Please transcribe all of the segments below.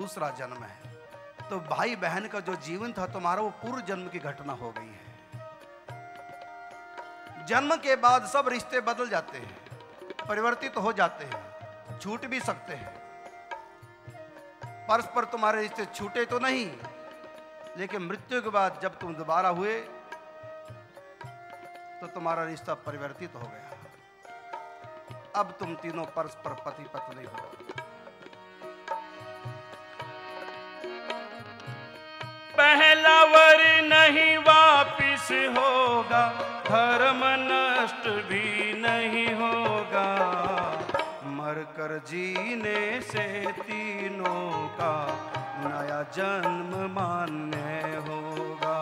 दूसरा जन्म है। तो भाई बहन का जो जीवन था तुम्हारा, वो पूर्व जन्म की घटना हो गई है। जन्म के बाद सब रिश्ते बदल जाते हैं, परिवर्तित तो हो जाते हैं, छूट भी सकते हैं। परस्पर तुम्हारे रिश्ते छूटे तो नहीं, लेकिन मृत्यु के बाद जब तुम दोबारा हुए तो तुम्हारा रिश्ता परिवर्तित हो गया। अब तुम तीनों परस्पर पति पत्नी हो। पहला वर नहीं वापिस होगा। धर्म नष्ट भी नहीं होगा। मरकर जीने से तीनों का नया जन्म मान्य होगा।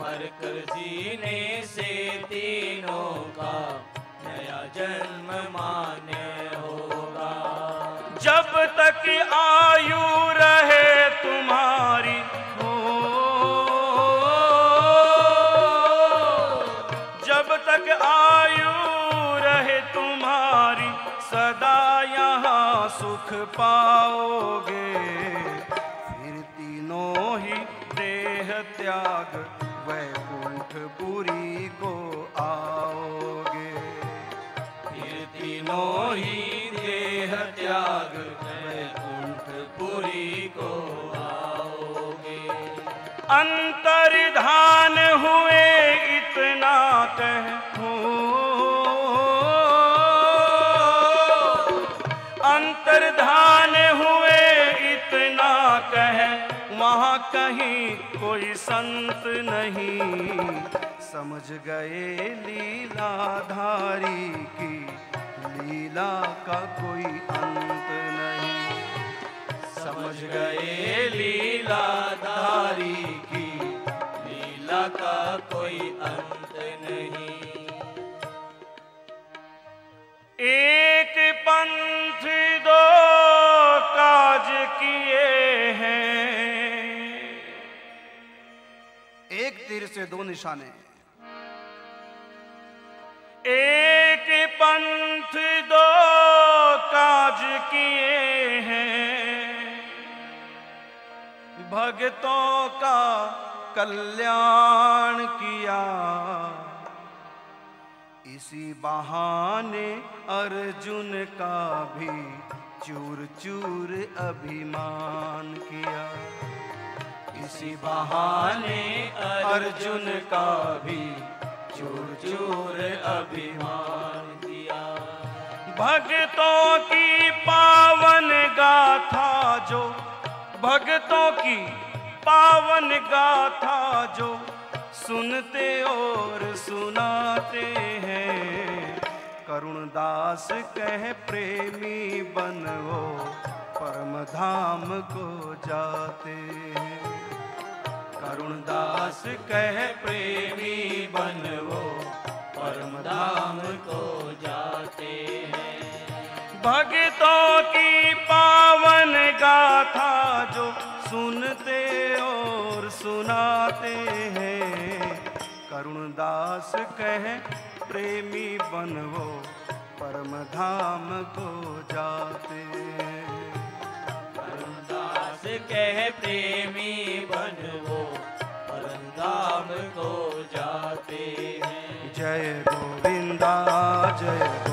मरकर जीने से तीनों का नया जन्म मान्य होगा। जब तक आयु रहे सुख पाओगे, फिर तीनों ही देह त्याग वैकुंठपुरी को आओगे। फिर तीनों ही देह त्याग वैकुंठपुरी को आओगे। अंतर्धान हुए इतना कहो कहीं कोई संत नहीं। समझ गए लीलाधारी की, लीला का कोई अंत नहीं। समझ गए लीलाधारी की, लीला का कोई अंत नहीं। एक से दो निशाने एक पंथ दो काज किए हैं। भगतों का कल्याण किया। इसी बहाने अर्जुन का भी चूर चूर अभिमान किया। इसी बहाने अर्जुन का भी चूर चूर अभिमान दिया भक्तों की पावन गाथा जो, भक्तों की पावन गाथा जो सुनते और सुनाते हैं। करुण दास कह, प्रेमी बन बनो परम धाम को जाते हैं। करुणदास कह प्रेमी बनवो परम धाम को जाते हैं। भगतों की पावन गाथा जो सुनते और सुनाते हैं करुण दास कह प्रेमी बनवो परम धाम को जाते हैं। करुणदास कह प्रेमी बनवो परम धाम को जाते हैं। जय गोविंदा जय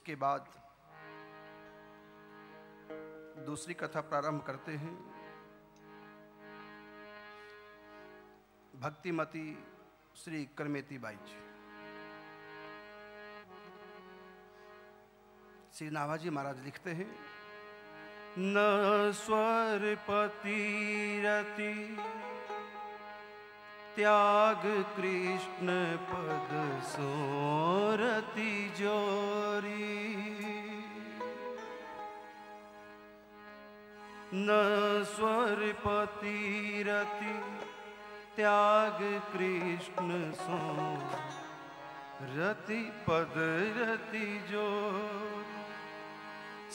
इसके बाद दूसरी कथा प्रारंभ करते हैं। भक्तिमती श्री करमेती बाई जी। श्री नाभाजी महाराज लिखते हैं, न स्वर पतिरति त्याग कृष्ण पद सोरति जोरी। न स्वर पतिरति त्याग कृष्ण सो रति पद रति जोरी।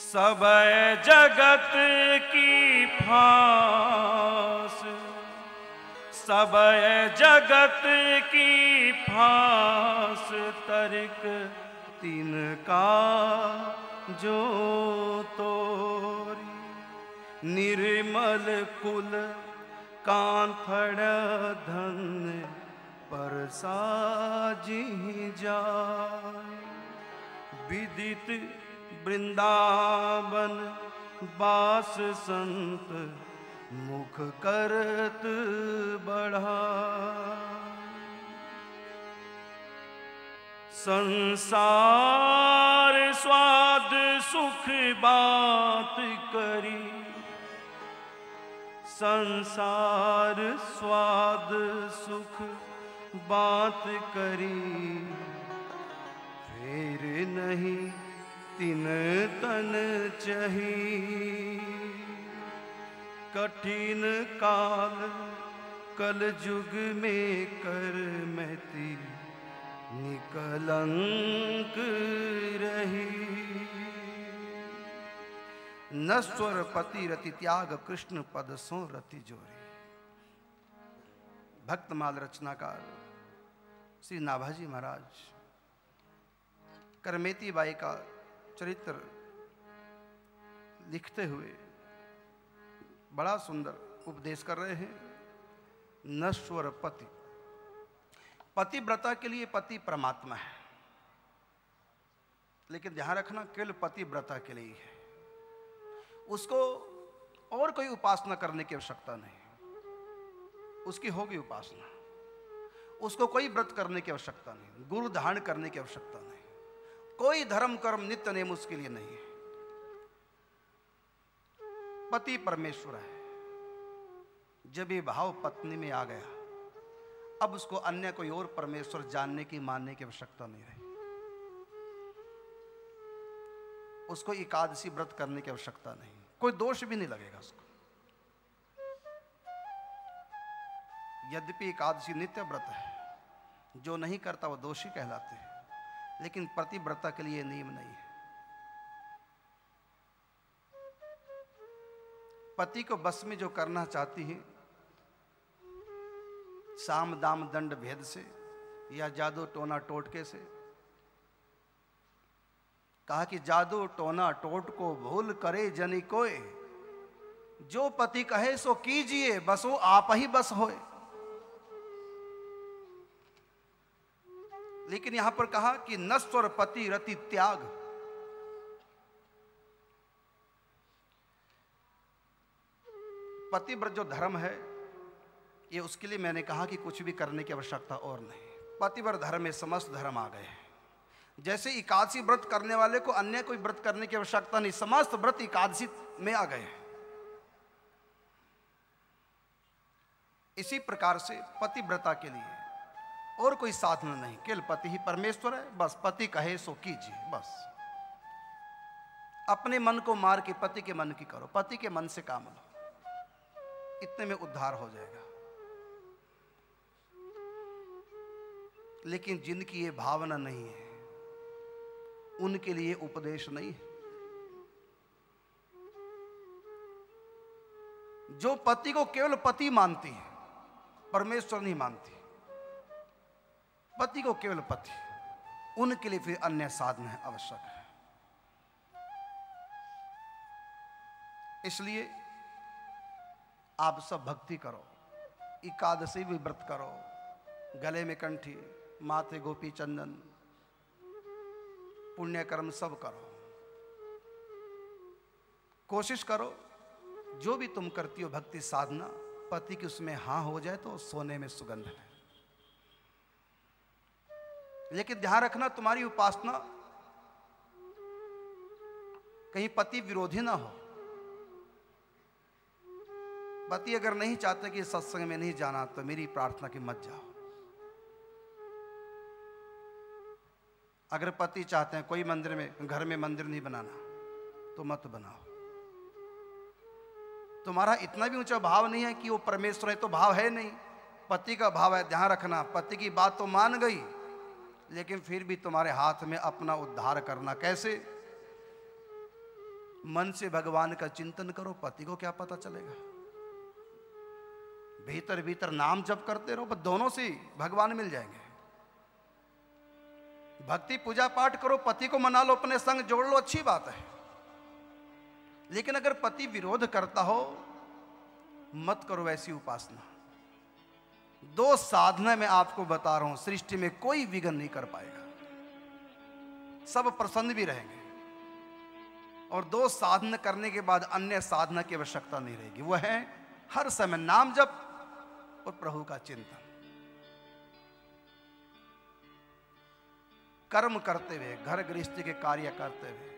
सब जगत की फांस सब जगत की फांस तर्क तिनका जो तोरी निर्मल कुल कांथड़ धन पर साजी जाए। विदित वृंदावन बास संत मुख करत बढ़ा। संसार स्वाद सुख बात करी। संसार स्वाद सुख बात करी। फिर नहीं तिन तन चही। कठिन काल कल युग में कर मैती निकलंक रही। नस्वर पति रति त्याग, कृष्ण पद सो रति जोरी। भक्तमाल रचनाकार श्री नाभाजी महाराज, करमेती बाई का चरित्र लिखते हुए बड़ा सुंदर उपदेश कर रहे हैं। नश्वर पति पतिव्रता के लिए पति परमात्मा है। लेकिन ध्यान रखना, केवल पतिव्रता के लिए ही। उसको और कोई उपासना करने की आवश्यकता नहीं। उसकी होगी उपासना। उसको कोई व्रत करने की आवश्यकता नहीं। गुरु धारण करने की आवश्यकता नहीं। कोई धर्म, कर्म, नित्य नेम उसके लिए नहीं है। पति परमेश्वर है। जब ये भाव पत्नी में आ गया, अब उसको अन्य कोई और परमेश्वर जानने की, मानने की आवश्यकता नहीं रही। उसको एकादशी व्रत करने की आवश्यकता नहीं। कोई दोष भी नहीं लगेगा उसको। यद्यपि एकादशी नित्य व्रत है, जो नहीं करता वो दोषी कहलाते हैं, लेकिन प्रतिव्रता के लिए नियम नहीं है। पति को बस में जो करना चाहती है, साम दाम दंड भेद से या जादू टोना टोटके से। कहा कि जादू टोना टोट को भूल करे जनी कोय जो पति कहे सो कीजिए, बस वो आप ही बस होए। लेकिन यहाँ पर कहा कि नस्वर पति रति त्याग। पतिव्रत जो धर्म है, ये उसके लिए मैंने कहा कि कुछ भी करने की आवश्यकता और नहीं। पतिव्रत धर्म में समस्त धर्म आ गए हैं। जैसे एकादशी व्रत करने वाले को अन्य कोई व्रत करने की आवश्यकता नहीं, समस्त व्रत एकादशी में आ गए हैं। इसी प्रकार से पतिव्रता के लिए और कोई साधन नहीं, केवल पति ही परमेश्वर है, बस पति कहे सो कीजिए, बस। अपने मन को मार के पति के मन की करो, पति के मन से काम लो। इतने में उद्धार हो जाएगा। लेकिन जिनकी ये भावना नहीं है, उनके लिए उपदेश नहीं है। जो पति को केवल पति मानती है, परमेश्वर नहीं मानती। पति को केवल पति, उनके लिए फिर अन्य साधन है आवश्यक है। इसलिए आप सब भक्ति करो। एकादशी भी व्रत करो। गले में कंठी, माथे गोपी चंदन पुण्य कर्म सब करो। कोशिश करो, जो भी तुम करती हो भक्ति साधना, पति की उसमें हाँ हो जाए तो सोने में सुगंध है। लेकिन ध्यान रखना, तुम्हारी उपासना कहीं पति विरोधी ना हो। पति अगर नहीं चाहते कि सत्संग में नहीं जाना तो मेरी प्रार्थना की मत जाओ। अगर पति चाहते हैं कोई मंदिर में, घर में मंदिर नहीं बनाना तो मत बनाओ। तुम्हारा इतना भी ऊँचा भाव नहीं है कि वो परमेश्वर है तो भाव है नहीं। पति का भाव है, ध्यान रखना। पति की बात तो मान गई, लेकिन फिर भी तुम्हारे हाथ में अपना उद्धार करना। कैसे? मन से भगवान का चिंतन करो, पति को क्या पता चलेगा? भीतर भीतर नाम जप करते रहो, बस दोनों से भगवान मिल जाएँगे। भक्ति पूजा पाठ करो, पति को मना लो, अपने संग जोड़ लो, अच्छी बात है। लेकिन अगर पति विरोध करता हो, मत करो ऐसी उपासना। दो साधना में आपको बता रहा हूँ, सृष्टि में कोई विघन नहीं कर पाएगा। सब प्रसन्न भी रहेंगे। और दो साधना करने के बाद अन्य साधना की आवश्यकता नहीं रहेगी। वह है, हर समय नाम जप और प्रभु का चिंतन। कर्म करते हुए, घर गृहस्थी के कार्य करते हुए।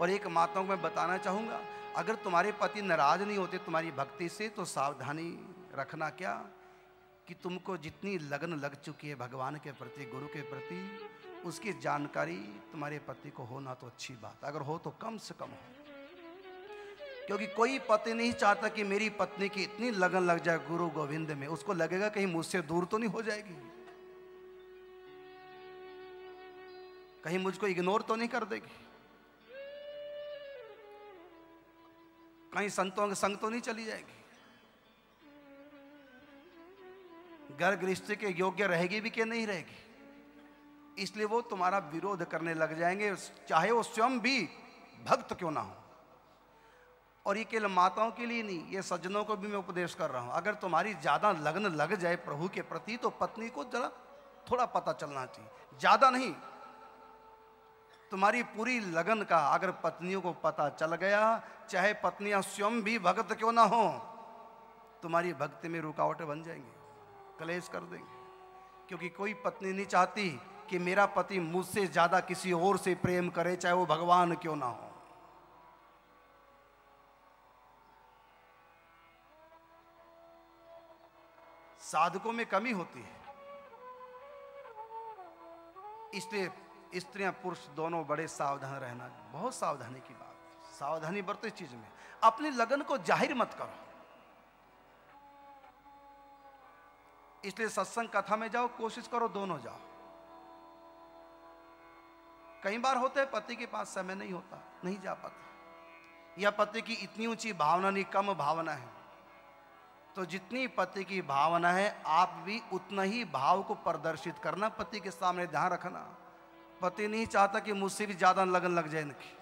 और एक माताओं को मैं बताना चाहूँगा, अगर तुम्हारे पति नाराज़ नहीं होते तुम्हारी भक्ति से तो सावधानी रखना क्या? कि तुमको जितनी लगन लग चुकी है भगवान के प्रति, गुरु के प्रति, उसकी जानकारी तुम्हारे पति को होना तो अच्छी बात। अगर हो तो कम से कम हो। क्योंकि कोई पति नहीं चाहता कि मेरी पत्नी की इतनी लगन लग जाए गुरु गोविंद में। उसको लगेगा कहीं मुझसे दूर तो नहीं हो जाएगी। कहीं मुझको इग्नोर तो नहीं कर देगी। कहीं संतों के संग तो नहीं चली जाएगी। घर गृहस्थी के योग्य रहेगी भी कि नहीं रहेगी? इसलिए वो तुम्हारा विरोध करने लग जाएँगे, चाहे वो स्वयं भी भक्त क्यों ना हो। और ये केवल माताओं के लिए नहीं, ये सज्जनों को भी मैं उपदेश कर रहा हूँ। अगर तुम्हारी ज़्यादा लगन लग जाए प्रभु के प्रति तो पत्नी को जरा थोड़ा पता चलना चाहिए। ज़्यादा नहीं, तुम्हारी पूरी लगन का अगर पत्नियों को पता चल गया, चाहे पत्नियाँ स्वयं भी भक्त क्यों ना हो, तुम्हारी भक्ति में रुकावटें बन जाएँगी, कलेश कर देंगे। क्योंकि कोई पत्नी नहीं चाहती कि मेरा पति मुझसे ज़्यादा किसी और से प्रेम करे, चाहे वो भगवान क्यों ना हो। साधकों में कमी होती है। इसलिए स्त्रियाँ पुरुष दोनों बड़े सावधान रहना, बहुत सावधानी की बात। सावधानी बरतो इस चीज़ में। अपनी लगन को ज़ाहिर मत करो। इसलिए सत्संग कथा में जाओ, कोशिश करो दोनों जाओ। कई बार होते हैं, पति के पास समय नहीं होता, नहीं जा पाता। या पति की इतनी ऊँची भावना नहीं, कम भावना है। तो जितनी पति की भावना है, आप भी उतना ही भाव को प्रदर्शित करना पति के सामने ध्यान रखना। पति नहीं चाहता कि मुझसे भी ज़्यादा लगन लग जाए इनकी।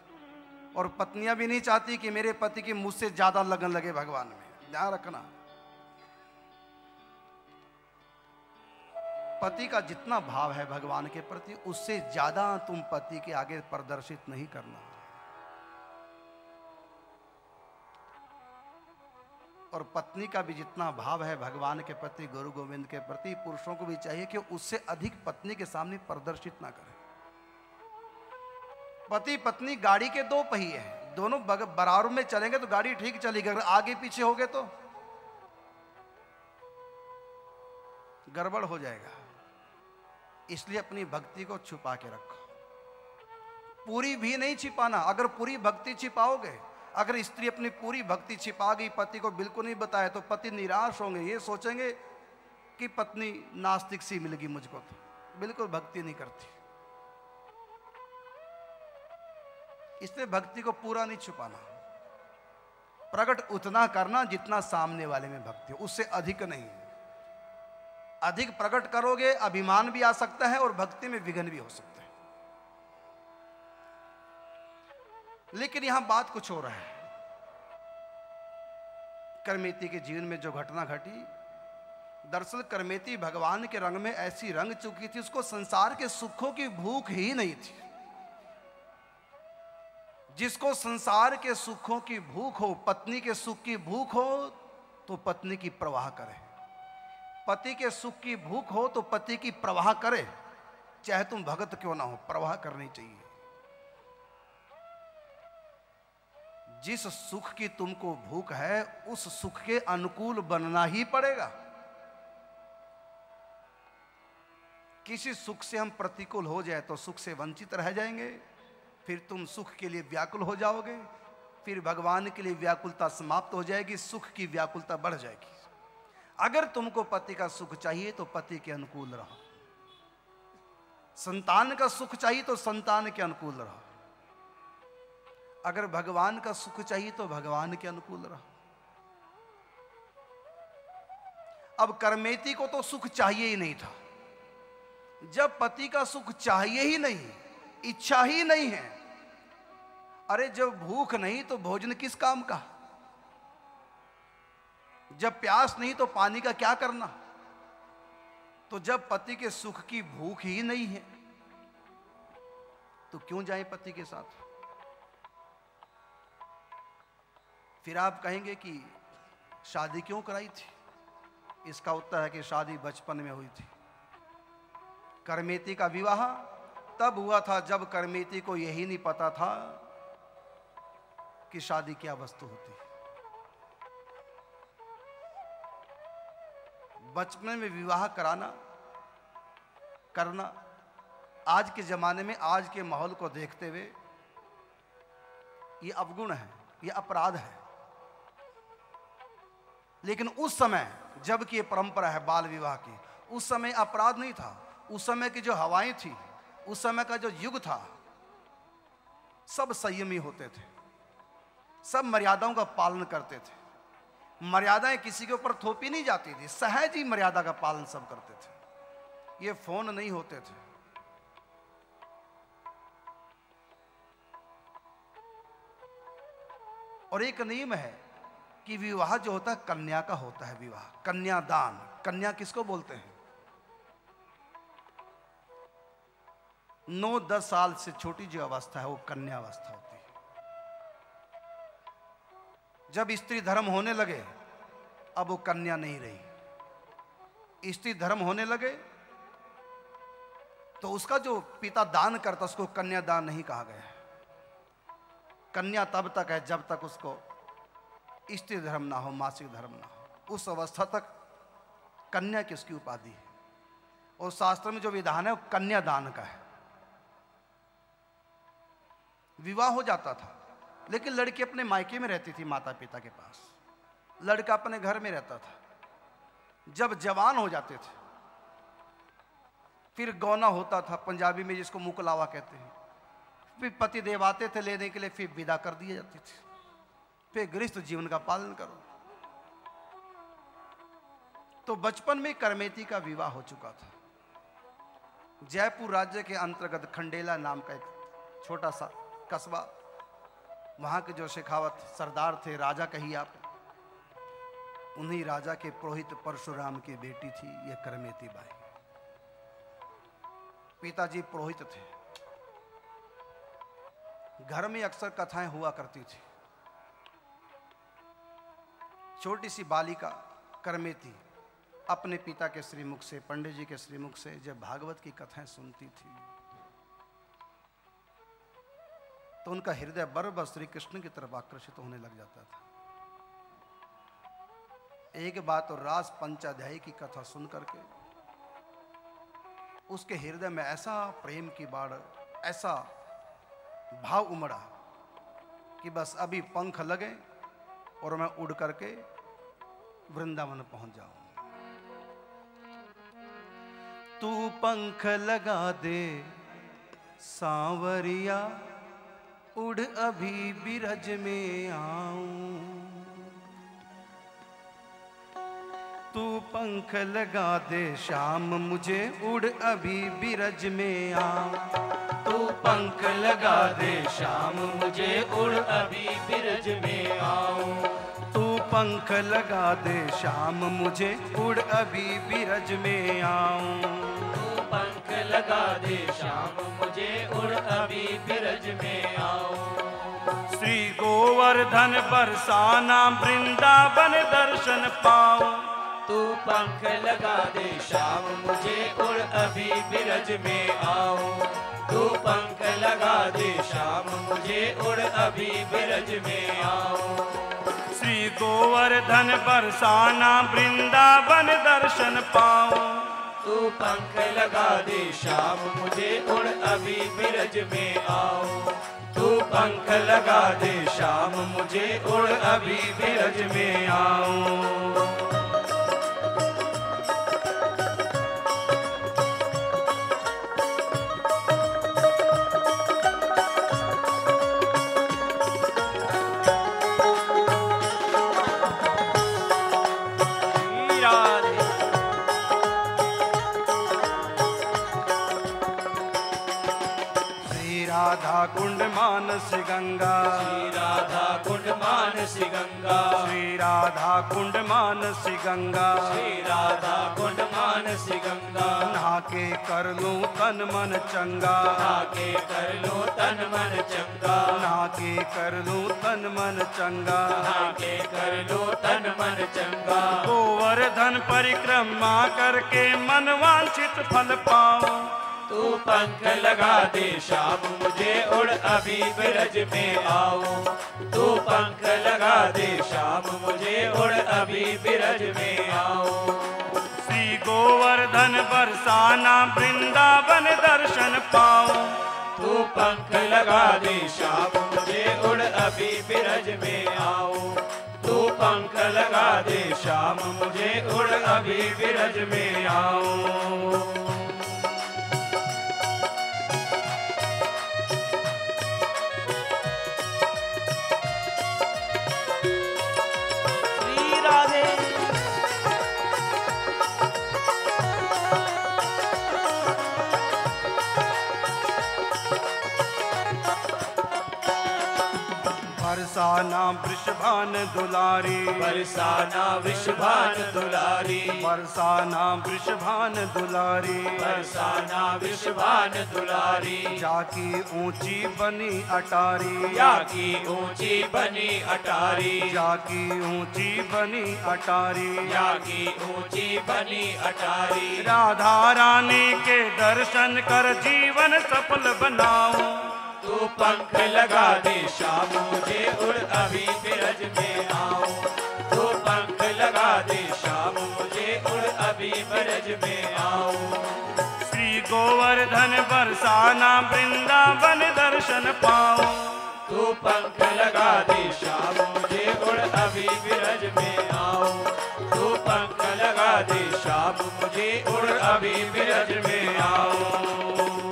और पत्नियाँ भी नहीं चाहती कि मेरे पति की मुझसे ज़्यादा लगन लगे भगवान में। ध्यान रखना। पति का जितना भाव है भगवान के प्रति, उससे ज़्यादा तुम पति के आगे प्रदर्शित नहीं करना। और पत्नी का भी जितना भाव है भगवान के प्रति, गुरु गोविंद के प्रति, पुरुषों को भी चाहिए कि उससे अधिक पत्नी के सामने प्रदर्शित ना करें। पति, पत्नी गाड़ी के दो पहिए हैं। दोनों बराबर में चलेंगे तो गाड़ी ठीक चलेगी, अगर आगे पीछे हो गए तो। गड़बड़ हो जाएगा। इसलिए अपनी भक्ति को छुपा के रखो। पूरी भी नहीं छिपाना। अगर पूरी भक्ति छिपाओगे अगर स्त्री अपनी पूरी भक्ति छिपा गई, पति को बिल्कुल नहीं बताया तो पति निराश होंगे, ये सोचेंगे कि पत्नी नास्तिक सी मिलेगी मुझको तो। बिल्कुल भक्ति नहीं करती। इसलिए भक्ति को पूरा नहीं छुपाना। प्रकट उतना करना जितना सामने वाले में भक्ति हो, उससे अधिक नहीं। अधिक प्रकट करोगे, अभिमान भी आ सकता है और भक्ति में विघन भी हो सकता है। लेकिन यहाँ बात कुछ हो रहा है। करमेती के जीवन में जो घटना घटी, दरअसल करमेती भगवान के रंग में ऐसी रंग चुकी थी, उसको संसार के सुखों की भूख ही नहीं थी। जिसको संसार के सुखों की भूख हो, पत्नी के सुख की भूख हो तो पत्नी की प्रवाह करे। पति के सुख की भूख हो तो पति की प्रवाह करे। चाहे तुम भगत क्यों ना हो, प्रवाह करनी चाहिए। जिस सुख की तुमको भूख है, उस सुख के अनुकूल बनना ही पड़ेगा। किसी सुख से हम प्रतिकूल हो जाए तो सुख से वंचित रह जाएँगे, फिर तुम सुख के लिए व्याकुल हो जाओगे, फिर भगवान के लिए व्याकुलता समाप्त हो जाएगी, सुख की व्याकुलता बढ़ जाएगी। अगर तुमको पति का सुख चाहिए तो पति के अनुकूल रहो। संतान का सुख चाहिए तो संतान के अनुकूल रहो। अगर भगवान का सुख चाहिए तो भगवान के अनुकूल रहो। अब करमेती को तो सुख चाहिए ही नहीं था। जब पति का सुख चाहिए ही नहीं, इच्छा ही नहीं है, अरे जब भूख नहीं तो भोजन किस काम का? जब प्यास नहीं तो पानी का क्या करना? तो जब पति के सुख की भूख ही नहीं है तो क्यों जाए पति के साथ? फिर आप कहेंगे कि शादी क्यों कराई थी? इसका उत्तर है कि शादी बचपन में हुई थी। करमेती का विवाह तब हुआ था जब करमेती को यही नहीं पता था कि शादी क्या वस्तु होती। बचपन में विवाह कराना, करना, आज के ज़माने में आज के माहौल को देखते हुए ये अवगुण है, ये अपराध है। लेकिन उस समय जबकि ये परंपरा है बाल विवाह की, उस समय अपराध नहीं था। उस समय की जो हवाएँ थी, उस समय का जो युग था, सब संयमी होते थे। सब मर्यादाओं का पालन करते थे। मर्यादाएँ किसी के ऊपर थोपी नहीं जाती थी, सहज ही मर्यादा का पालन सब करते थे। ये फ़ोन नहीं होते थे। और एक नियम है कि विवाह जो होता है, कन्या का होता है विवाह। कन्यादान। कन्या किसको बोलते हैं? नौ, दस साल से छोटी जो अवस्था है, वो कन्या अवस्था होती है। जब स्त्री धर्म होने लगे, अब वो कन्या नहीं रही। स्त्री धर्म होने लगे तो उसका जो पिता दान करता उसको कन्या दान नहीं कहा गया कन्या तब तक है जब तक उसको स्त्री धर्म ना हो, मासिक धर्म ना हो। उस अवस्था तक कन्या की उसकी उपाधि है? और शास्त्र में जो विधान है, वो कन्या दान का है। विवाह हो जाता था, लेकिन लड़की अपने मायके में रहती थी माता पिता के पास। लड़का अपने घर में रहता था। जब जवान हो जाते थे, फिर गौना होता था, पंजाबी में जिसको मुकलावा कहते हैं। फिर पति देव आते थे लेने के लिए, फिर विदा कर दिए जाते थी। फिर गृहस्थ जीवन का पालन करो। तो बचपन में करमेती का विवाह हो चुका था। जयपुर राज्य के अंतर्गत खंडेला नाम का एक छोटा सा कस्बा, वहाँ के जो शेखावत सरदार थे, राजा कही आप उन्हीं राजा के पुरोहित परशुराम की बेटी थी, यह करमेती बाई। पिताजी पुरोहित थे। घर में अक्सर कथाएँ हुआ करती थी। छोटी सी बालिका करमेती अपने पिता के श्रीमुख से, पंडित जी के श्रीमुख से जब भागवत की कथाएँ सुनती थी तो उनका हृदय बर्ब श्री कृष्ण की तरफ़ आकर्षित होने लग जाता था। एक बात और रास पंचाध्यायी की कथा सुन करके उसके हृदय में ऐसा प्रेम की बाढ़, ऐसा भाव उमड़ा कि बस अभी पंख लगे और मैं उड़ करके वृंदावन पहुँच जाओ। तू पंख लगा दे, सांवरिया उड़ अभी बिरज में आऊँ। तू पंख लगा दे, शाम मुझे उड़ अभी बिरज में आऊँ। तू पंख लगा दे, शाम मुझे उड़ अभी बिरज में आऊँ। पंख लगा दे शाम मुझे उड़ अभी बिरज में आऊँ। तू पंख लगा दे शाम मुझे उड़ अभी बिरज में आऊँ। श्री गोवर्धन बरसाना वृंदावन दर्शन पाओ तू पंख लगा दे शाम मुझे उड़ अभी बिरज में आओ तू पंख लगा दे शाम मुझे उड़ अभी बिरज में आओ श्री गोवर्धन बरसाना वृंदावन दर्शन पाओ तू पंख लगा दे श्याम मुझे उड़ अभी बिरज में आओ। तू पंख लगा दे श्याम मुझे उड़ अभी बिरज में आओ। श्री राधा कुंड मानस गंगा श्री राधा कुंड मानस गंगा श्री राधा कुंड मानस गंगा श्री राधा कुंड मानस गंगा नहा के कर लूँ तन मन चंगा। के कर लो तन मन चंगा। नहा के कर लूँ तन मन चंगा। के कर लो तन मन चंगा। गोवर्धन परिक्रमा करके मन वांछित फल पाओ तू पंख लगा दे शाम, मुझे उड़ अभी बिरज में आओ। तू पंख लगा दे शाम, मुझे उड़ अभी बिरज में आओ। श्री गोवर्धन बरसाना वृंदावन दर्शन पाओ। तू पंख लगा दे शाम, मुझे उड़ अभी बिरज में आओ। तू पंख लगा दे शाम, मुझे उड़ अभी बिरज में आओ। बरसाना वृषभान दुलारी। बरसाना विश्वान दुलारी। बरसाना वृषभान दुलारी। बरसाना विश्वान दुलारी। जाकी ऊँची बनी अटारी। या की ऊँची बनी अटारी। जाकी ऊँची बनी अटारी। या की ऊँची बनी अटारी। राधा रानी के दर्शन कर जीवन सफल बनाओ तू पंख लगा दे शाम मुझे उड़, अभी बिरज में आओ तू पंख लगा दे शाम मुझे उड़, अभी बिरज में आओ श्री गोवर्धन बरसाना वृंदावन दर्शन पाओ तू पंख लगा दे शाम मुझे उड़, अभी बिरज में आओ तू पंख लगा दे शाम मुझे उड़, अभी बिरज में आओ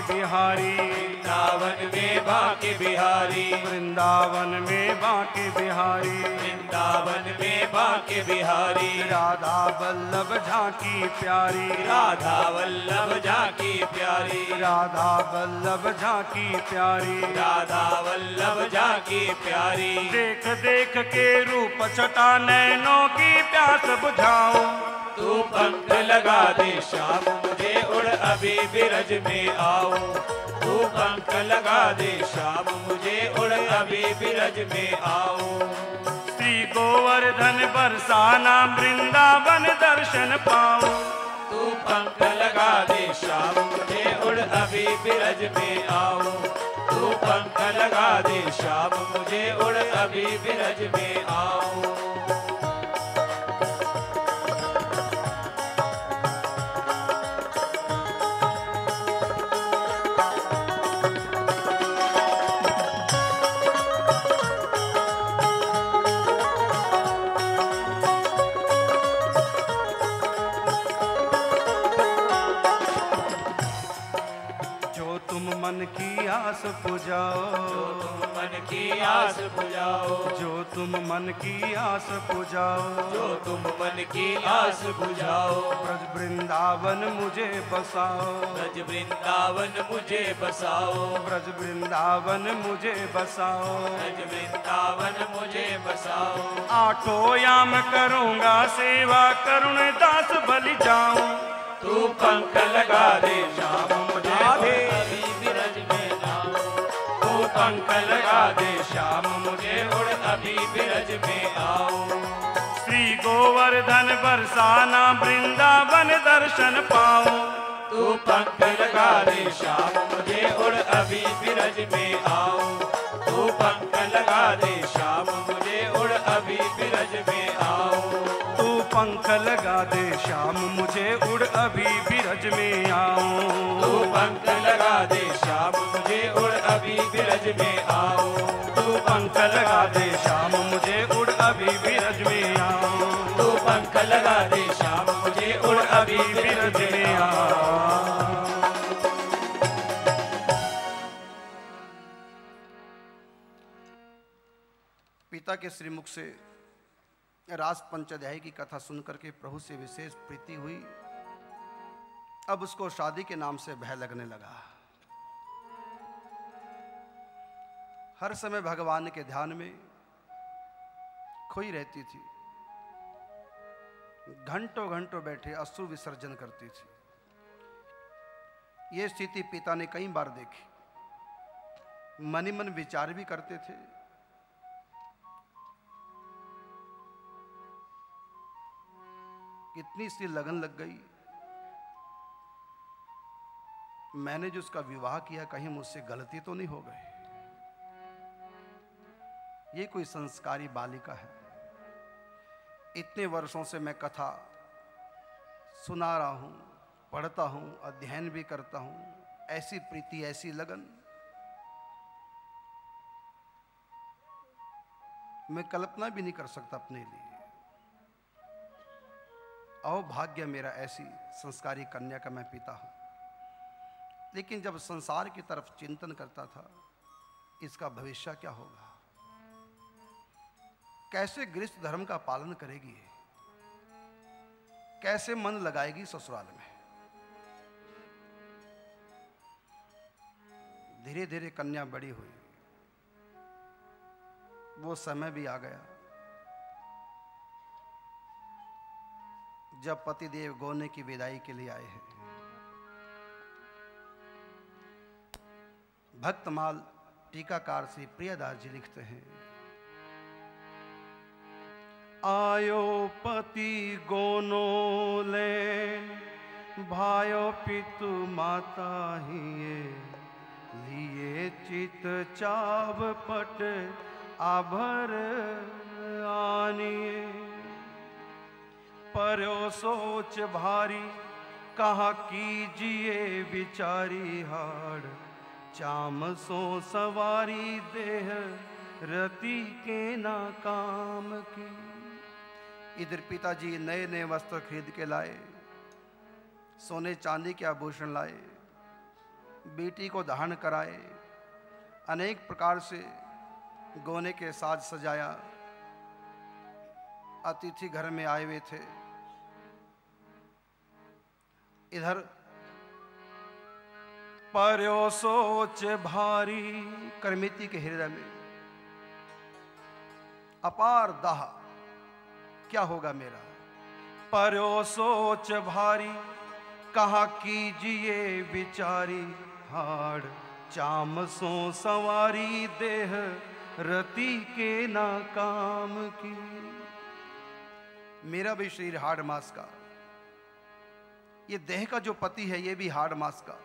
बिहारी। वृंदावन में बाके बिहारी। वृंदावन में बांके बिहारी। वृंदावन में बाके बिहारी। राधा वल्लभ झांकी प्यारी। राधा वल्लभ झाकी प्यारी। राधा वल्लभ झांकी प्यारी। राधा वल्लभ झाकी प्यारी। देख देख के रूप छटा नैनों की प्यास बुझाओ तू पंख लगा दे शाम मुझे उड़ अभी बिरज में आओ। तू पंख लगा दे शाम मुझे उड़ अभी बिरज में आओ। श्री गोवर्धन बरसाना वृंदावन दर्शन पाओ। तू पंख लगा दे शाम मुझे उड़ अभी बिरज में आओ। तू पंख लगा दे शाम मुझे उड़ अभी बिरज में आओ। आस पुजाओ मन की आस बुझाओ। जो तुम मन की आस पुजाओ जो तुम मन की आस बुझाओ। ब्रज वृंदावन मुझे बसाओ। ब्रज वृंदावन मुझे बसाओ। ब्रज वृंदावन मुझे बसाओ ब्रज वृंदावन मुझे बसाओ आठों याम करूँगा सेवा करुण दास बलि जाऊँ। तू पंख लगा दे श्याम मुझे पंख लगा दे श्याम, मुझे उड़ अभी बिरज में आओ। श्री गोवर्धन बरसाना वृंदावन दर्शन पाओ। तू पंख लगा दे श्याम, मुझे उड़ अभी बिरज में आओ। तू पंख लगा दे श्याम, मुझे उड़ अभी बिरज में आओ। तू पंख लगा दे श्याम, मुझे उड़ अभी में आओ। तू पंख लगा दे श्याम मुझे उड़ अभी बिरज में आऊँ तू पंख लगा दे श्याम मुझे उड़ अभी बिरज में आऊँ पिता के श्रीमुख से रास पंचाध्याय की कथा सुनकर के प्रभु से विशेष प्रीति हुई। अब उसको शादी के नाम से भय लगने लगा। हर समय भगवान के ध्यान में खोई रहती थी। घंटों घंटों बैठे अश्रु विसर्जन करती थी। यह स्थिति पिता ने कई बार देखी। मनी मन विचार भी करते थे। कितनी सी लगन लग गई। मैंने जो उसका विवाह किया, कहीं मुझसे गलती तो नहीं हो गई? ये कोई संस्कारी बालिका है। इतने वर्षों से मैं कथा सुना रहा हूँ, पढ़ता हूँ, अध्ययन भी करता हूँ, ऐसी प्रीति, ऐसी लगन। मैं कल्पना भी नहीं कर सकता अपने लिए। अवभाग्य मेरा ऐसी संस्कारी कन्या का मैं पिता हूँ। लेकिन जब संसार की तरफ़ चिंतन करता था, इसका भविष्य क्या होगा? कैसे गृहस्थ धर्म का पालन करेगी? कैसे मन लगाएगी ससुराल में? धीरे धीरे कन्या बड़ी हुई। वो समय भी आ गया। जब पतिदेव गोने की विदाई के लिए आए हैं। भक्तमाल, टीकाकार से प्रियदास जी लिखते हैं। आयो पति गोनो ले, भायो पितु माता हिए लिए चित चाव पट आभर आनिए पर्यो सोच भारी, कहा कीजिए विचारी हाड़, चाम सो सवारी देह रति के ना काम की। इधर पिताजी नए नए वस्त्र खरीद के लाए, सोने चांदी के आभूषण लाए, बेटी को दहन कराए, अनेक प्रकार से गोने के साज सजाया। अतिथि घर में आए हुए थे। इधर पर्यो सोच भारी करमिति के हृदय में अपार दाह क्या होगा मेरा? पर्यो सोच भारी कहा कीजिए विचारी हाड़ चाम सो सवारी देह रति के ना काम की। मेरा भी शरीर हाड़ मास का। ये देह का जो पति है ये भी हाड़ मास का।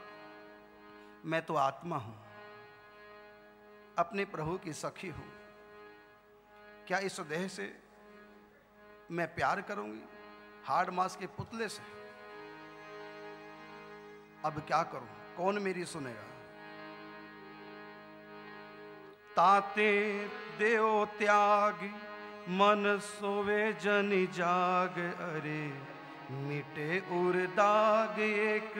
मैं तो आत्मा हूँ अपने प्रभु की सखी हूँ। क्या इस देह से मैं प्यार करूँगी हार्ड मास के पुतले से। अब क्या करूँ? कौन मेरी सुनेगा? ताते देव त्याग, मन सोवे जन जाग, अरे मिटे उर दाग एक,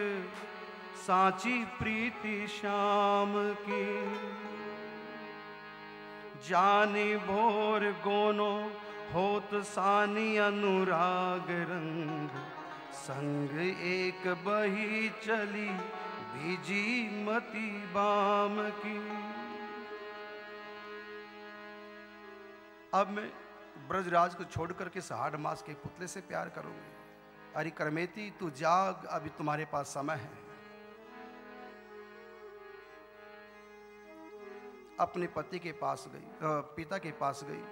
साची प्रीति श्याम की। जानी भोर गोनो होत सानी अनुराग रंग, संग एक बही चली बीजी मती बाम की। अब मैं ब्रजराज को छोड़ करके सहाड़ मास के पुतले से प्यार करूँगी? अरे करमेती, तू जाग, अभी तुम्हारे पास समय है। अपने पति के पास गई पिता के पास गई।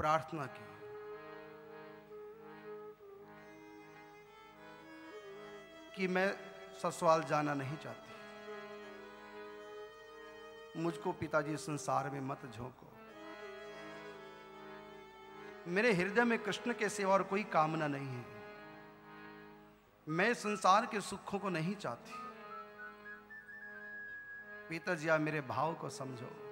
प्रार्थना की। कि मैं ससुराल जाना नहीं चाहती। मुझको पिताजी संसार में मत झोंको। मेरे हृदय में कृष्ण के सिवा और कोई कामना नहीं है। मैं संसार के सुखों को नहीं चाहती। पिताजी, आप मेरे भाव को समझो।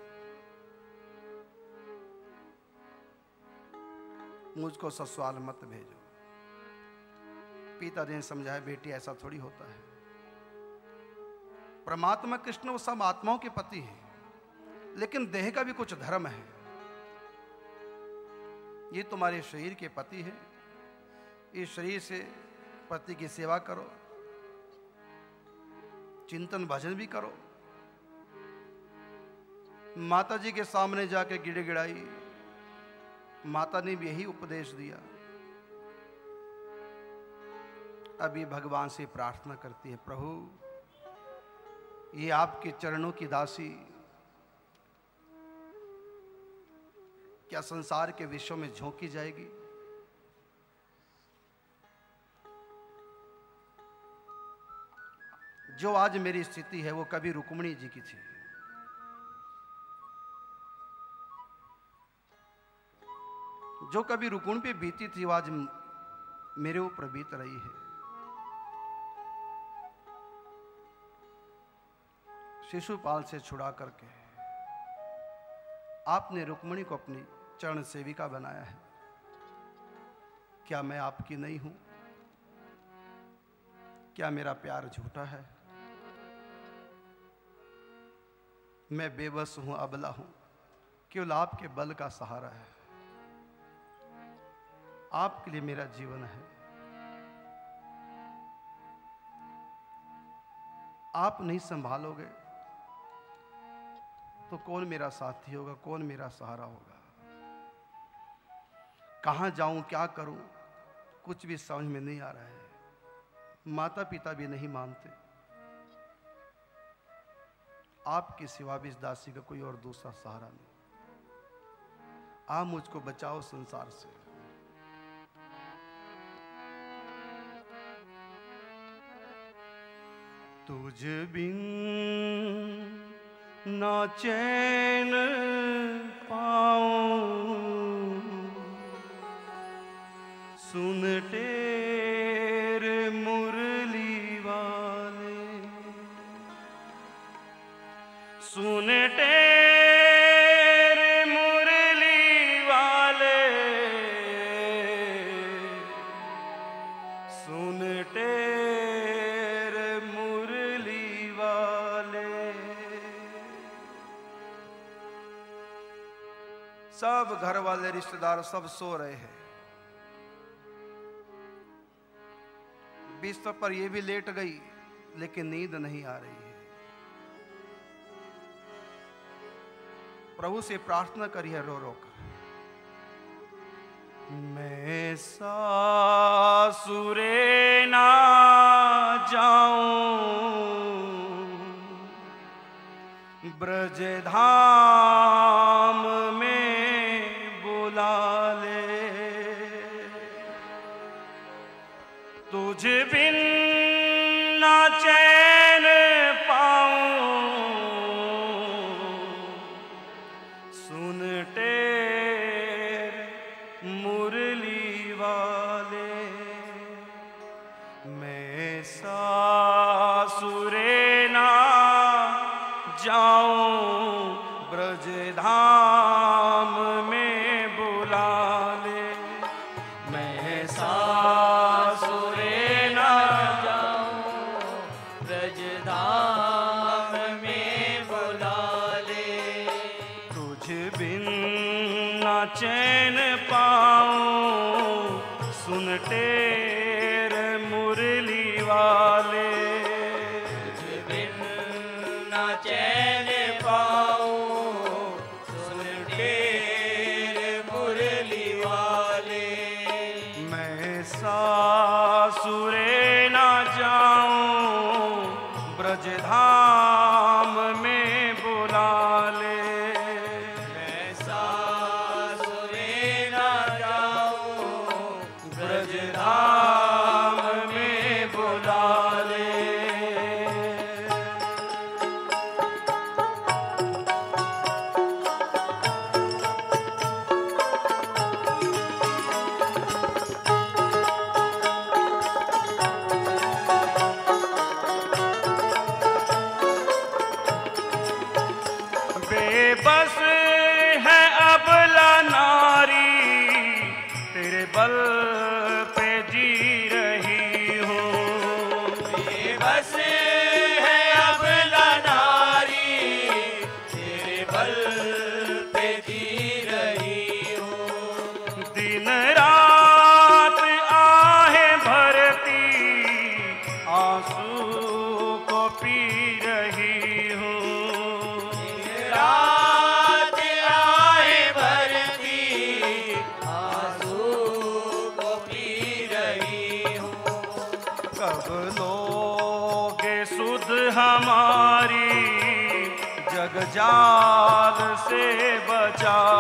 मुझको ससुराल मत भेजो। पिताजी ने समझाया, बेटी, ऐसा थोड़ी होता है। परमात्मा कृष्ण वो सब आत्माओं के पति हैं, लेकिन देह का भी कुछ धर्म है। ये तुम्हारे शरीर के पति है। इस शरीर से पति की सेवा करो। चिंतन भजन भी करो। माता जी के सामने जाके गिड़े गिड़ाई माता ने भी यही उपदेश दिया। अभी भगवान से प्रार्थना करती है, प्रभु, ये आपके चरणों की दासी, क्या संसार के विषयों में झोंकी जाएगी? जो आज मेरी स्थिति है, वो कभी रुक्मणी जी की थी। जो कभी रुकुण पे बीती थी आज मेरे ऊपर बीत रही है। शिशुपाल से छुड़ा करके आपने रुक्मणी को अपनी चरण सेविका बनाया है। क्या मैं आपकी नहीं हूँ? क्या मेरा प्यार झूठा है? मैं बेबस हूँ, अबला हूँ। केवल आपके बल का सहारा है। आपके लिए मेरा जीवन है। आप नहीं संभालोगे तो कौन मेरा साथी होगा, कौन मेरा सहारा होगा? कहाँ जाऊँ, क्या करूँ, कुछ भी समझ में नहीं आ रहा है। माता पिता भी नहीं मानते। आपके सिवा भी इस दासी का कोई और दूसरा सहारा नहीं। आप मुझको बचाओ संसार से। तुझ बिन ना चैन पाऊँ। सुन रिश्तेदार सब सो रहे हैं। बिस्तर पर ये भी लेट गई, लेकिन नींद नहीं आ रही है। प्रभु से प्रार्थना करी है रो रो कर। मैं सासुरे ना जाऊँ ब्रज धाम में बुला ले तुझ बिन ना चैन जाल से बचा।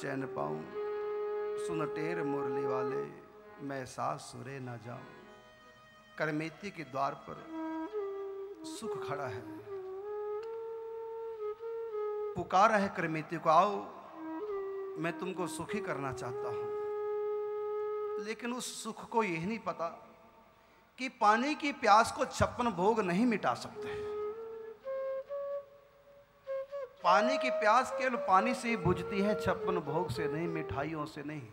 चैन पाऊँ, सुन टेर मुरली वाले, मैं सास सुरे न जाऊँ। करमेती के द्वार पर सुख खड़ा है। पुकारा है करमेती को, आओ, मैं तुमको सुखी करना चाहता हूँ। लेकिन उस सुख को यह नहीं पता कि पानी की प्यास को छप्पन भोग नहीं मिटा सकते। पानी की प्यास केवल पानी से ही बुझती है, छप्पन भोग से नहीं, मिठाइयों से नहीं।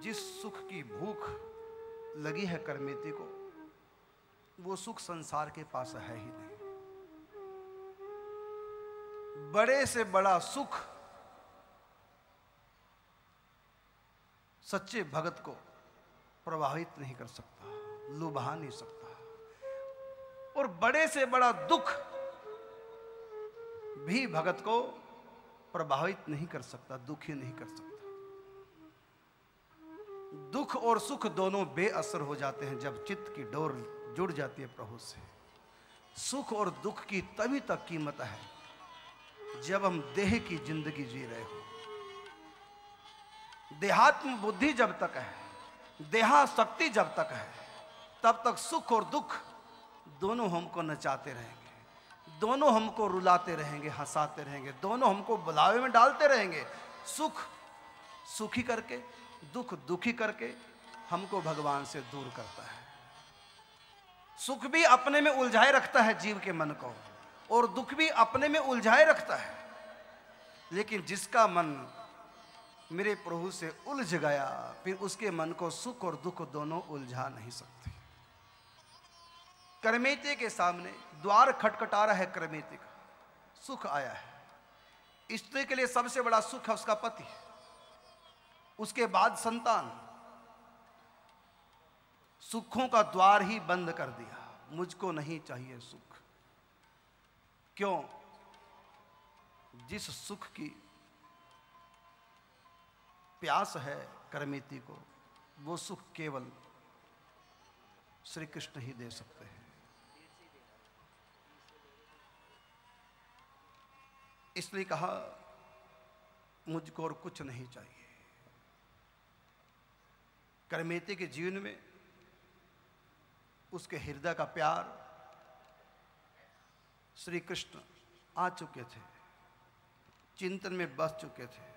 जिस सुख की भूख लगी है करमेती को, वो सुख संसार के पास है ही नहीं। बड़े से बड़ा सुख सच्चे भगत को प्रभावित नहीं कर सकता, लुभा नहीं सकता। और बड़े से बड़ा दुख भी भगत को प्रभावित नहीं कर सकता, दुखी नहीं कर सकता। दुख और सुख दोनों बेअसर हो जाते हैं जब चित्त की डोर जुड़ जाती है प्रभु से। सुख और दुख की तभी तक कीमत है जब हम देह की ज़िंदगी जी रहे हो। देहात्म बुद्धि जब तक है देहा शक्ति जब तक है, तब तक सुख और दुख दोनों हमको नचाते रहेंगे। दोनों हमको रुलाते रहेंगे, हंसाते रहेंगे। दोनों हमको बुलावे में डालते रहेंगे। सुख, सुखी करके, दुख, दुखी करके हमको भगवान से दूर करता है। सुख भी अपने में उलझाए रखता है जीव के मन को, और दुख भी अपने में उलझाए रखता है। लेकिन जिसका मन मेरे प्रभु से उलझ गया, फिर उसके मन को सुख और दुख दोनों उलझा नहीं सकते। करमेते के सामने द्वार खटखटा रहा है करमेते का। सुख आया है। स्त्री के लिए सबसे बड़ा सुख है उसका पति। उसके बाद संतान। सुखों का द्वार ही बंद कर दिया। मुझको नहीं चाहिए सुख। क्यों? जिस सुख की प्यास है करमेती को, वो सुख केवल श्री कृष्ण ही दे सकते हैं। इसलिए कहा, मुझको और कुछ नहीं चाहिए। करमेते के जीवन में उसके हृदय का प्यार श्री कृष्ण आ चुके थे, चिंतन में बस चुके थे।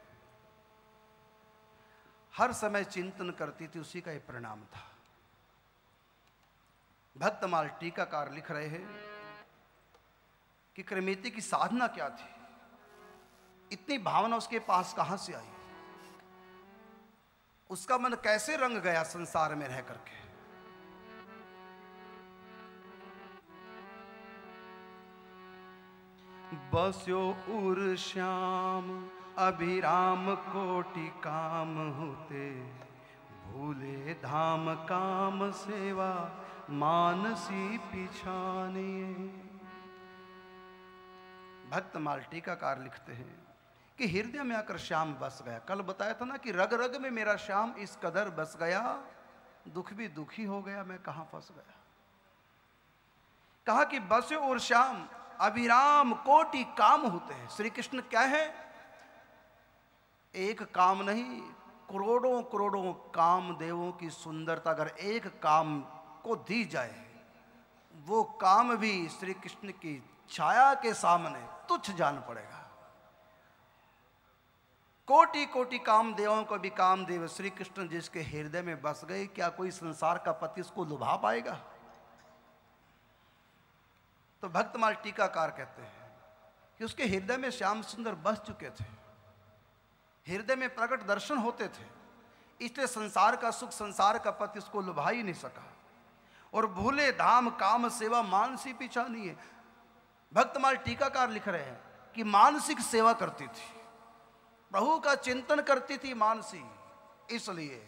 हर समय चिंतन करती थी, उसी का ही परिणाम था। भक्तमाल टीकाकार लिख रहे हैं कि करमेती की साधना क्या थी? इतनी भावना उसके पास कहाँ से आई? उसका मन कैसे रंग गया संसार में रह करके? बस्यो उर श्याम अभिराम कोटि काम होते। भूले धाम काम सेवा, मानसी पिछाने भक्त माल टीकाकार लिखते हैं। कि हृदय में आकर श्याम बस गया। कल बताया था ना कि रग रग में मेरा श्याम इस कदर बस गया, दुख भी दुखी हो गया, मैं कहाँ फंस गया? कहा कि बस और श्याम अभिराम कोटि काम होते हैं। श्री कृष्ण क्या है? एक काम नहीं, करोड़ों करोड़ों काम देवों की सुंदरता, अगर एक काम को दी जाए, वो काम भी श्री कृष्ण की छाया के सामने तुच्छ जान पड़ेगा। कोटि कोटि काम देवों को भी काम देव श्री कृष्ण जिसके हृदय में बस गए, क्या कोई संसार का पति उसको लुभा पाएगा? तो भक्तमाल टीकाकार कहते हैं कि उसके हृदय में श्याम सुंदर बस चुके थे, हृदय में प्रकट दर्शन होते थे, इसलिए संसार का सुख, संसार का पति उसको लुभा ही नहीं सका। और भूले धाम, काम, सेवा, मानसी पीछा नहीं है भक्तमाल टीकाकार लिख रहे हैं कि मानसिक सेवा करती थी। प्रभु का चिंतन करती थी मानसी, इसलिए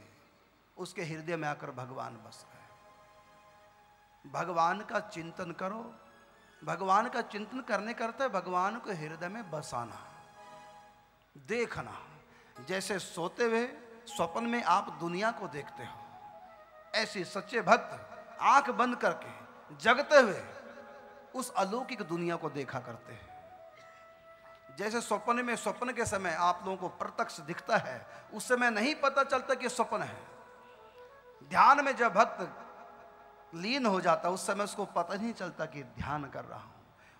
उसके हृदय में आकर भगवान बस गए। भगवान का चिंतन करो, भगवान का चिंतन करने करते भगवान को हृदय में बसाना, देखना। जैसे सोते हुए स्वप्न में आप दुनिया को देखते हो, ऐसे सच्चे भक्त आँख बंद करके जगते हुए उस अलौकिक दुनिया को देखा करते हैं। जैसे स्वप्न में, स्वप्न के समय आप लोगों को प्रत्यक्ष दिखता है उस समय नहीं पता चलता कि स्वप्न है। ध्यान में जब भक्त लीन हो जाता, उस समय उसको पता नहीं चलता कि ध्यान कर रहा हूँ।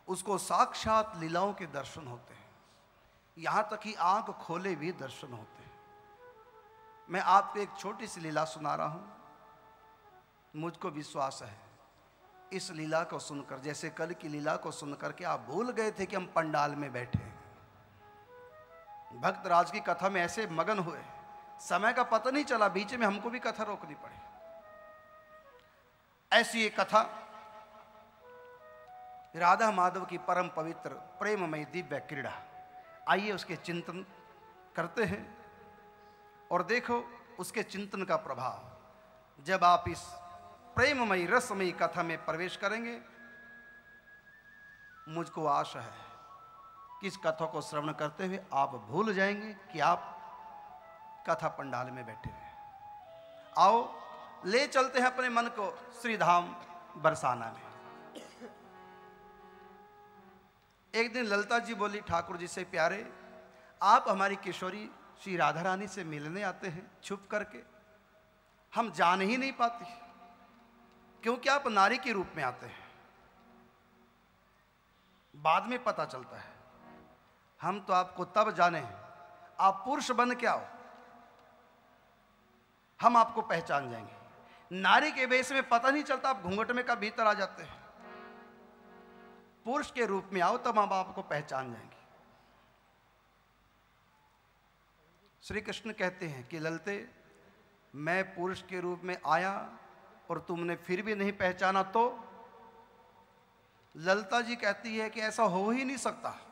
उसको साक्षात लीलाओं के दर्शन होते हैं। यहाँ तक कि आँख खोले भी दर्शन होते हैं। मैं आपको एक छोटी सी लीला सुना रहा हूँ। मुझको विश्वास है, इस लीला को सुनकर, जैसे कल की लीला को सुनकर के आप भूल गए थे कि हम पंडाल में बैठे हैं। भक्त राज की कथा में ऐसे मगन हुए। समय का पता नहीं चला, बीच में हमको भी कथा रोकनी पड़ी। ऐसी एक कथा, राधा माधव की परम पवित्र, प्रेममय दिव्य क्रीड़ा। आइए उसके चिंतन करते हैं और देखो उसके चिंतन का प्रभाव। जब आप इस प्रेममयी, रसमयी कथा में प्रवेश करेंगे, मुझको आशा है कि इस कथा को श्रवण करते हुए आप भूल जाएँगे कि आप कथा पंडाल में बैठे हुए आओ, ले चलते हैं अपने मन को श्रीधाम बरसाना में। एक दिन ललता जी बोली, ठाकुर जी से प्यारे, आप हमारी किशोरी श्री राधा रानी से मिलने आते हैं छुप करके। हम जान ही नहीं पाते, क्योंकि आप नारी के रूप में आते हैं। बाद में पता चलता है हम तो आपको तब जाने हैं। आप पुरुष बन के आओ। हम आपको पहचान जाएँगे। नारी के बेस में पता नहीं चलता, आप घूंघट में का भीतर आ जाते हैं। पुरुष के रूप में आओ, तब हम आपको पहचान जाएँगे। श्री कृष्ण कहते हैं कि, ललते, मैं पुरुष के रूप में आया और तुमने फिर भी नहीं पहचाना तो? ललता जी कहती है कि ऐसा हो ही नहीं सकता।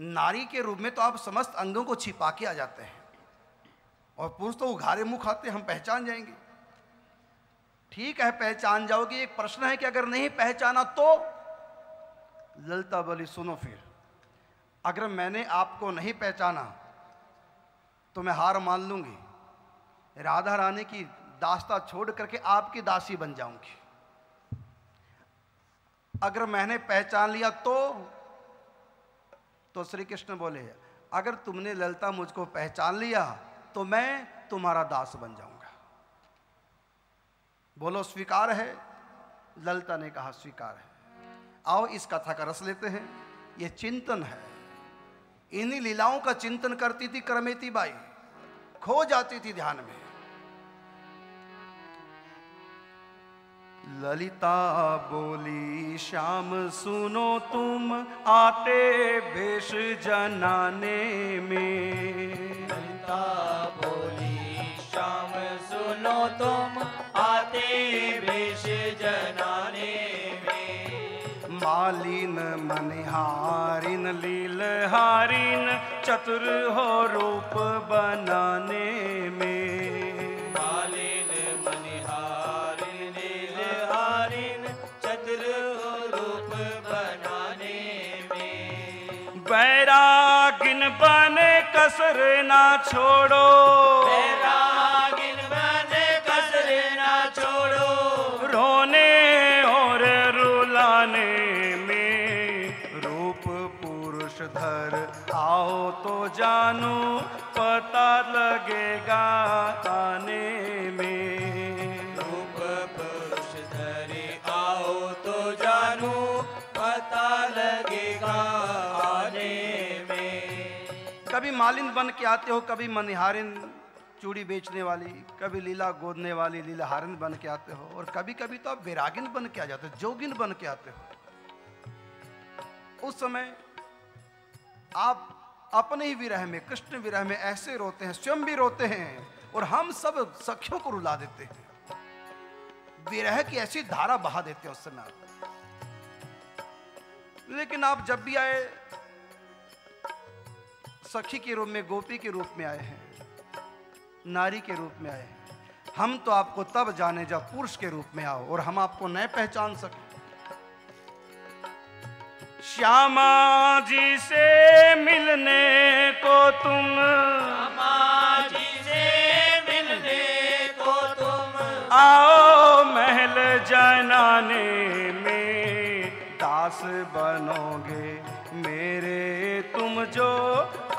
नारी के रूप में तो आप समस्त अंगों को छिपा के आ जाते हैं। और पुरुष तो उघारे मुख आते हम पहचान जाएँगे। ठीक है, पहचान जाओगे। एक प्रश्न है कि अगर नहीं पहचाना तो? ललता बोली, सुनो फिर। अगर मैंने आपको नहीं पहचाना तो मैं हार मान लूँगी। राधा रानी की दास्ता छोड़ करके आपकी दासी बन जाऊँगी। अगर मैंने पहचान लिया तो? तो श्री कृष्ण बोले, अगर तुमने ललता मुझको पहचान लिया तो मैं तुम्हारा दास बन जाऊँगा। बोलो, स्वीकार है? ललता ने कहा, स्वीकार है। आओ, इस कथा का रस लेते हैं। ये चिंतन है। इन्हीं लीलाओं का चिंतन करती थी करमेती बाई। खो जाती थी ध्यान में। ललिता बोली श्याम सुनो तुम आते भेष जनाने में। ललिता बोली श्याम सुनो तुम आते भेष जनाने में। मालिन मनिहारिन लीलहारिन चतुर हो रूप बनाने में। कसर ना छोड़ो। बने कसर ना छोड़ो। रोने और रुलाने में रूप पुरुष धर। आओ तो जानू पता लगेगा कभी मालिन बन के आते हो, कभी मनिहारिन चूड़ी बेचने वाली, कभी लीला गोदने वाली लीला हारिन बन के आते हो, और कभी कभी तो आप विरागिन बन के आ जाते हो, जोगिन बन के आते हो। उस समय आप अपने ही विरह में, कृष्ण विरह में ऐसे रोते हैं, स्वयं भी रोते हैं, और हम सब सखियों को रुला देते हैं। विरह की ऐसी धारा बहा देते हैं उस समय आप। लेकिन आप जब भी आए सखी के रूप में गोपी के रूप में आए हैं नारी के रूप में आए हैं। हम तो आपको तब जाने जब पुरुष के रूप में आओ और हम आपको न पहचान सके। श्यामा जी से मिलने को तुम। जी से मिलने को तुम। आओ महल जनाने में दास बनोगे मेरे तुम जो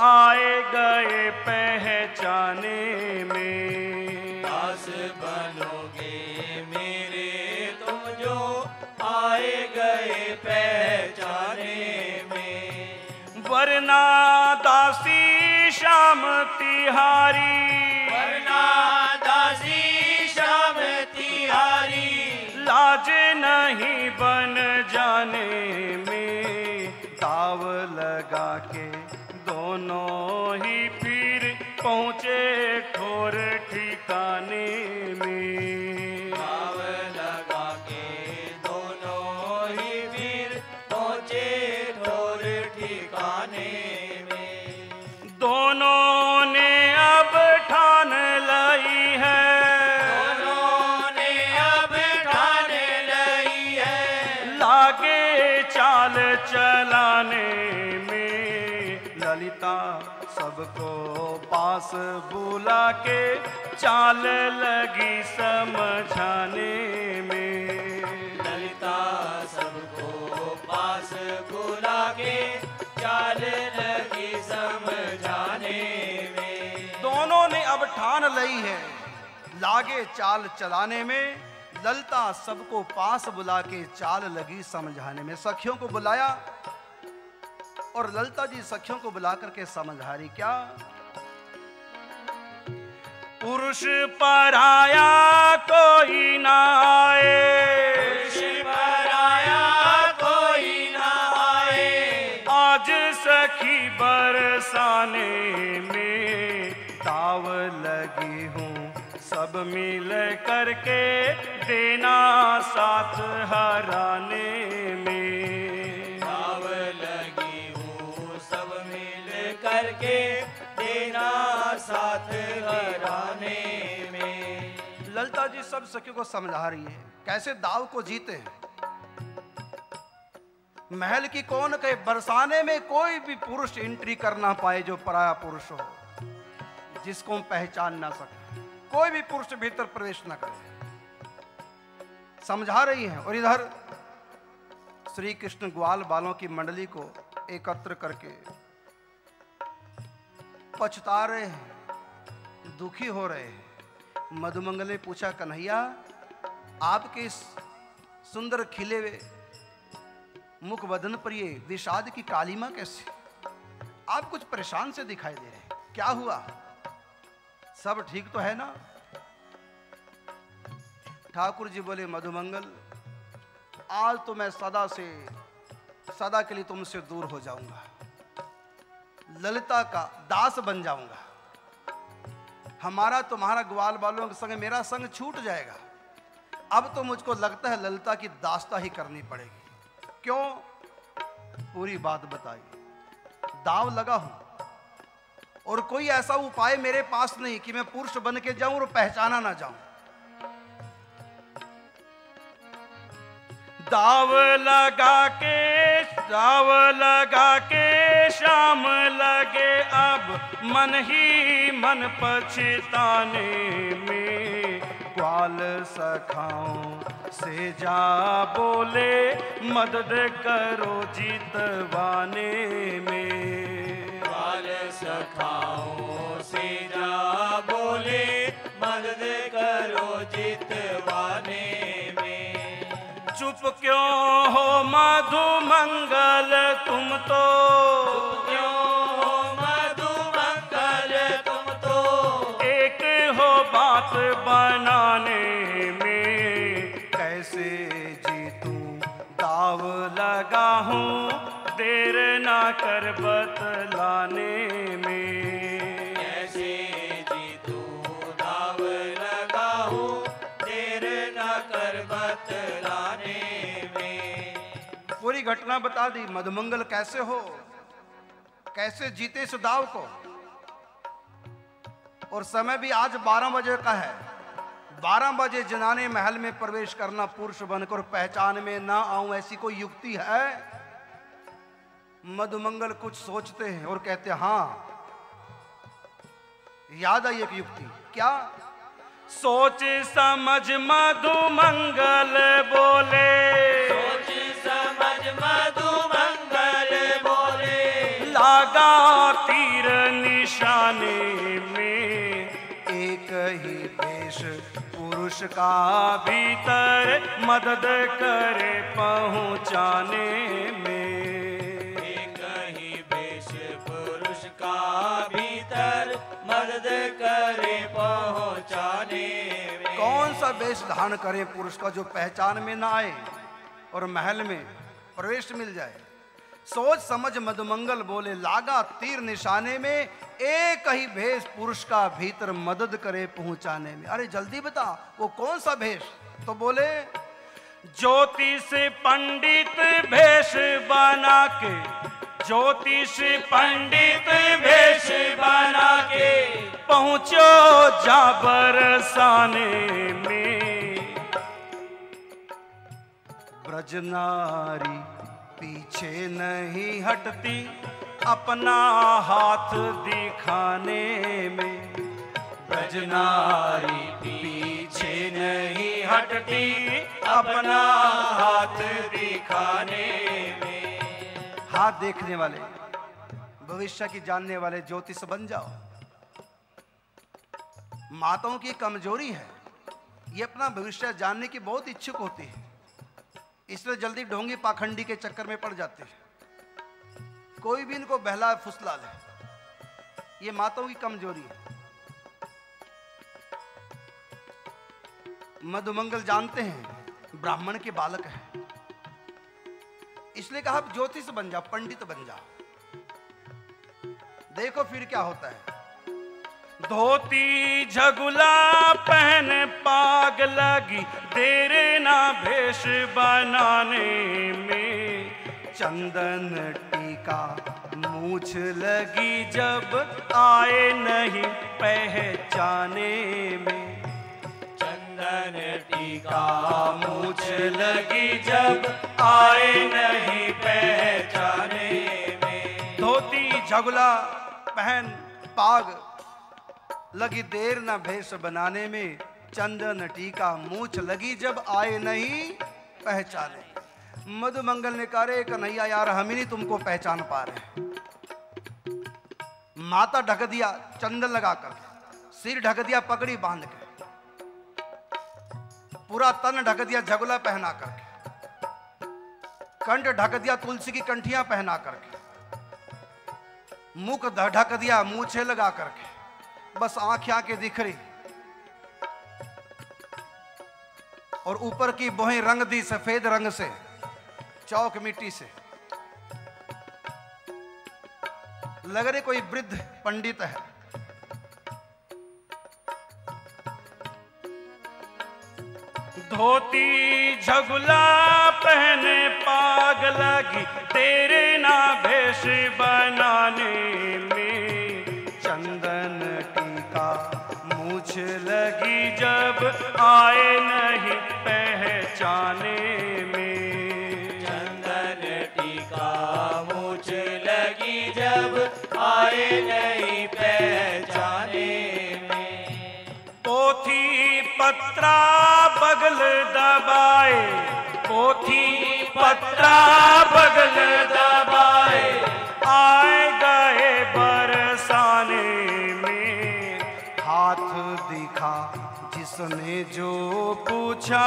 आए गए पहचाने में। दास बनोगे मेरे तुम जो आए गए पहचाने में। वरना दासी शाम तिहारी। वरना दासी शाम तिहारी। लाज नहीं बन जाने में। ताव लगा पास बुला के चाल लगी समझाने में। ललिता सबको पास बुला के चाल लगी समझाने में। दोनों ने अब ठान लई है। लागे चाल चलाने में ललता सबको पास बुला के चाल लगी समझाने में। सखियों को बुलाया और ललता जी सखियों को बुला करके समझा रही क्या पुरुष पराया कोई ना आए। पराया कोई ना आए आज सखी बरसाने में ताव लगी हूँ। सब मिल करके देना साथ हराने साथ हराने में। ललता जी, सब सखियों को समझा रही है। कैसे दाव को जीते हैं? महल की कौन कहे, बरसाने में कोई भी पुरुष एंट्री कर ना पाए जो पराया पुरुष हो। जिसको हम पहचान ना सके, कोई भी पुरुष भीतर प्रवेश ना करे। समझा रही है? और इधर श्री कृष्ण ग्वाल बालों की मंडली को एकत्र करके पछता रहे हैं। दुखी हो रहे हैं। मधुमंगल ने पूछा, कन्हैया, आपके इस सुंदर खिले हुए मुख वदन पर ये विषाद की कालीमा कैसे? आप कुछ परेशान से दिखाई दे रहे हैं। क्या हुआ? सब ठीक तो है ना? ठाकुर जी बोले, मधुमंगल, आज तो मैं सदा से, सदा के लिए तुमसे दूर हो जाऊँगा। ललिता का दास बन जाऊँगा। हमारा तुम्हारा ग्वाल बालों के संग, मेरा संग छूट जाएगा। अब तो मुझको लगता है ललिता की दास्ता ही करनी पड़ेगी। क्यों? पूरी बात बताई दाव लगा हूँ, और कोई ऐसा उपाय मेरे पास नहीं कि मैं पुरुष बन के जाऊँ और पहचाना ना जाऊँ। दाव लगा के दाव लगा के शाम लगे अब, मन ही मन पछताने में। ग्वाल सखाओं से जा बोले मदद करो जीतवाने में। ग्वाल सखाओं चुप क्यों हो मधु मंगल तुम तो? क्यों मंगल तुम तो एक हो बात बनाने में, कैसे दाव लगा हूँ देर ना कर बतलाने घटना बता दी मधुमंगल कैसे हो? कैसे जीते इस दाव को? और समय भी आज 12 बजे का है। 12 बजे जनाने महल में प्रवेश करना पुरुष बनकर पहचान में ना आऊँ ऐसी कोई युक्ति है? मधुमंगल कुछ सोचते हैं और कहते हैं हाँ याद आई एक युक्ति। क्या? सोच समझ मधु मंगल बोले। सोच ही भेष पुरुष का भीतर मदद करे पहुँचाने में। एक ही पुरुष का भीतर मदद करे पहुँचाने में। कौन सा वेश धारण करें पुरुष का जो पहचान में ना आए और महल में प्रवेश मिल जाए? सोच समझ मधुमंगल बोले लागा तीर निशाने में एक ही भेष पुरुष का भीतर मदद करे पहुँचाने में। अरे जल्दी बता वो कौन सा भेष? तो बोले ज्योतिष पंडित भेष बना के ज्योतिष पंडित भेष बना के पहुंचो जा बरसाने में। ब्रज नारी पीछे नहीं हटती अपना हाथ दिखाने में। ब्रज नारी पीछे नहीं हटती अपना हाथ दिखाने में। हाथ देखने वाले, भविष्य की जानने वाले ज्योतिष बन जाओ। माताओं की कमज़ोरी है, ये अपना भविष्य जानने की बहुत इच्छुक होती है। इसलिए जल्दी ढोंगी पाखंडी के चक्कर में पड़ जाते हैं। कोई भी इनको बहला फुसला ले। ये माताओं की कमज़ोरी है। मधुमंगल जानते हैं, ब्राह्मण के बालक है। इसलिए कहा ज्योतिष बन जा, पंडित बन जा। देखो फिर क्या होता है। धोती झगुला पहन पाग लगी, तेरे ना भेष बनाने में। चंदन टीका मूछ लगी, जब आए नहीं पहचाने में। चंदन टीका मूछ लगी, जब आए नहीं पहचाने में। धोती झगुला पहन पाग लगी देर न भेष बनाने में, चंदन टीका मूछ लगी जब आए नहीं, पहचाने। मधुमंगल ने कहा कन्हैया यार, हम ही नहीं तुमको पहचान पा रहे माता ढक दिया, चंदन लगाकर। सिर ढक दिया, पगड़ी बाँध के। पूरा तन ढक दिया, झगुला पहना करके। कंठ ढक दिया, तुलसी की कंठियाँ पहना करके। मुख ढक दिया, मूछे लगा करके। बस आँख आके दिख रही। और ऊपर की बोहें रंग दी सफ़ेद रंग से, चौक मिट्टी से। लग रहे कोई वृद्ध पंडित है। धोती झगुला पहने पाग लगी, तेरे ना भेष बनाने में। लगी जब आए नहीं पहचाने में। चंदन टीका मूछ लगी जब आए नहीं पहचाने में। पोथी पत्रा बगल दबाए। पोथी पत्रा बगल दबाए। आए जिसने जो पूछा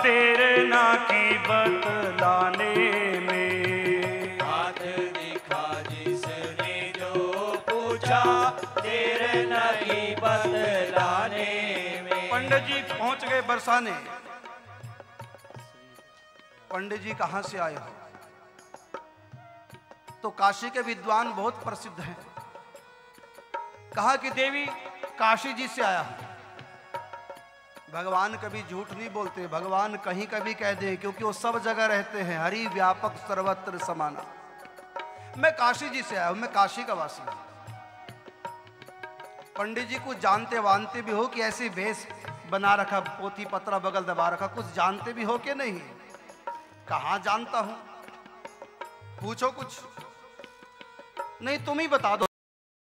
तेरे ना की बतलाने में। हाथ दिखा जिसने जो पूछा तेरे ना की बतलाने में। पंडित जी पहुँच गए बरसाने। पंडित जी कहाँ से आए हो? तो काशी के विद्वान बहुत प्रसिद्ध हैं। कहा कि देवी काशी जी से आया हूँ। भगवान कभी झूठ नहीं बोलते, भगवान कहीं कभी कह दे, क्योंकि वो सब जगह रहते हैं। हरि व्यापक सर्वत्र समाना। मैं काशी जी से आया हूँ, मैं काशी का वासी हूँ। पंडित जी कुछ जानते वानते भी हो कि ऐसी भेष बना रखा, पोथी पत्रा बगल दबा रखा, कुछ जानते भी हो कि नहीं? कहाँ जानता हूँ? पूछो कुछ। नहीं, तुम ही बता दो।